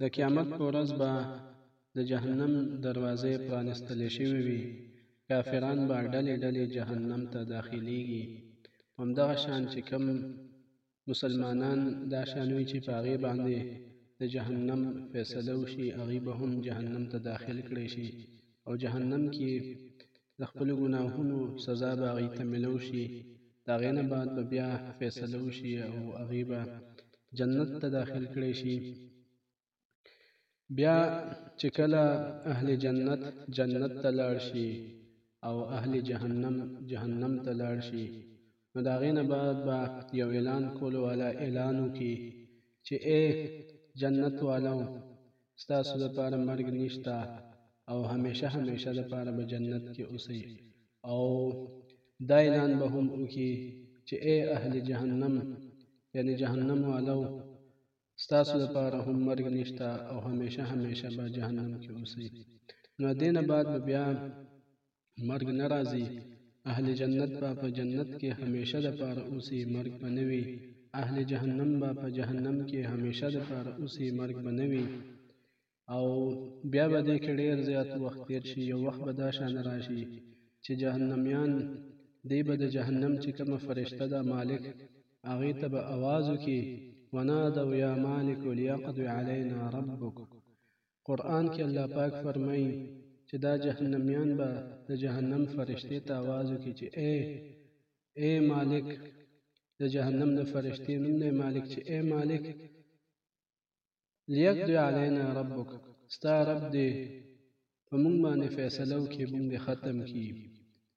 د قیامت په ورځ به د جهنم دروازې پرانستل شوي وي کافران به ډلې ډلې جهنم ته داخليږي همدغه شان چې کوم مسلمانان دا شان وي چې په هغې باندې د جهنم فیصله وشي هغوی به هم جهنم ته داخل کړی شي او جهنم کې د خپلو ګناهونو سزا به هغوی ته ملوشي، د هغې نه بعد به بیا فیصله وشي او هغوی به جنت ته داخل کړی شي. بیا چې کله اهل جنت جنت ته لاړ شي او اهل جهنم جهنم ته لاړ شي نو د هغې نه بعد به یو اعلان کولو والا اعلان وکړي چې ای جنت والو ستاسو لپاره مرګ نشته او همیشه همیشه لپاره به جنت کې اوسئ او دا اعلان به هم وکړي چې اے اهل جهنم یعنی جهنم والو ستاسو لپاره هم مرګ نشته او همیشه همیشه به جهنم کې اوسئ نو دینه بعد به بیا مرګ نه راځي اهل جنت به په جنت کې همیشه د پاره اوسي مرګ به نه وي اهل جهنم به په جهنم کې همیشه د پاره اوسي مرګ به نه وي او بیا به دې کې ډیر زیات وخت تیر شي یو وخت به دا شان راشي چې جهنميان دی به د جهنم چې کومه فرشته ده مالک هغې ته به اواز وکړي ونادوا یا مالک لیقض علینا ربک قرآن کې الله پاک فرمایي چې دا جهنميان به د جهنم فرشتې ته आवाज وکړي چې اے اے مالک د جهنم د فرشتې نوم دی مالک چې اے مالک لیقضي علينا ربک ستا رب دې په مونږ باندې فیصله وکړي مونږ دې ختم کړي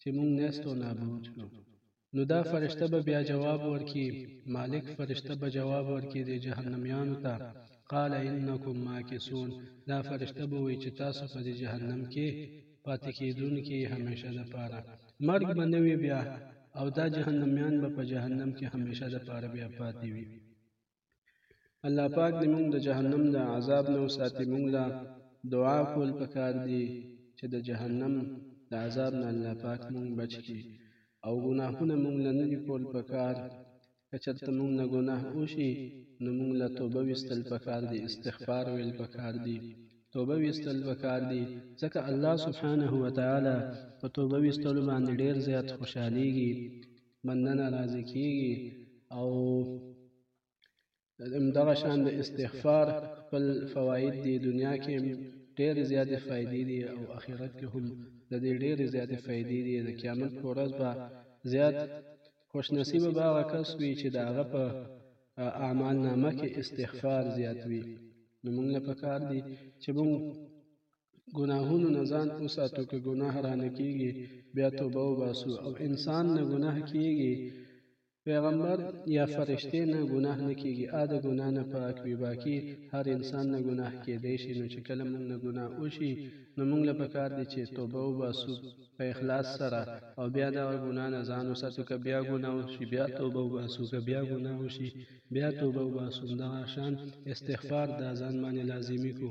چې مونږ نستو نابود شو نو دا فرشته به بیا جواب ورکړي، مالک فرشته به جواب ورکړي دې جهنميانو ته، قال انکم ماکثون، دا فرشته به وایي چې تاسو په دې جهنم کې پاتې کېدونکي یې همېشه دپاره، مرګ به نه وي بیا، او دا جهنميان به په جهنم کې همېشه دپاره بیا پاتې وي. الله پاک دې مونږ د جهنم د عذاب نه وساتي مونږ لا دعا کول پکار دي چې د جهنم د عذاب نه الله پاک مونږ بچ کړي او ګناهونه مونږ له نه دي کول پکار که چېرته مونږ نه ګناه وشي نو مونږ له توبه ویستل پکار دي استغفار ویل پکار دي توبه ویستل پکار دي ځکه الله سبحانه وتعالی په توبه ویستلو باندې ډېر زیات خوشحالیږي مننه راضي کیږي او همدغه شان د استغفار خپل فواید دی دنیا کې ډېر زیاتې فائدې دي او اخرت کې هم د دې ډېر زیاتې فائدې دي د قیامت پر ورځ به زیات خوش نصیب به هغه کس وي چې د هغه په اعمال نامه کې استغفار زیات وي نو موږ له پکار دي چې موږ ګناهونو نه ځان وساتو که ګناه رانه کیږي بیا توبه وباسو او انسان نه ګناه کیږي پیغمبر یا فرشته نه ګناه نه کیږي ا د ګناه نه پاک وي باقی هر انسان نه ګناه کیدای شي نو چې کله موږ نه ګناه وشي نو موږ له پکار دي چې توبه وباسو په اخلاص سره او بیا دا ګناه نه ځان وساتو که بیا ګناه وشي بیا توبه وباسو که بیا ګناه وشي بیا توبه وباسو دا شان استغفار دا ځان باندې لازمي کو